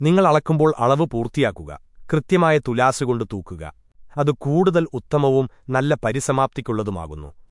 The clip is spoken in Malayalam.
നിങ്ങൾ അളക്കുമ്പോൾ അളവ് പൂർത്തിയാക്കുക. കൃത്യമായ തുലാസുകൊണ്ട് തൂക്കുക. അത് കൂടുതൽ ഉത്തമവും നല്ല പരിസമാപ്തിക്കുള്ളതുമാകുന്നു.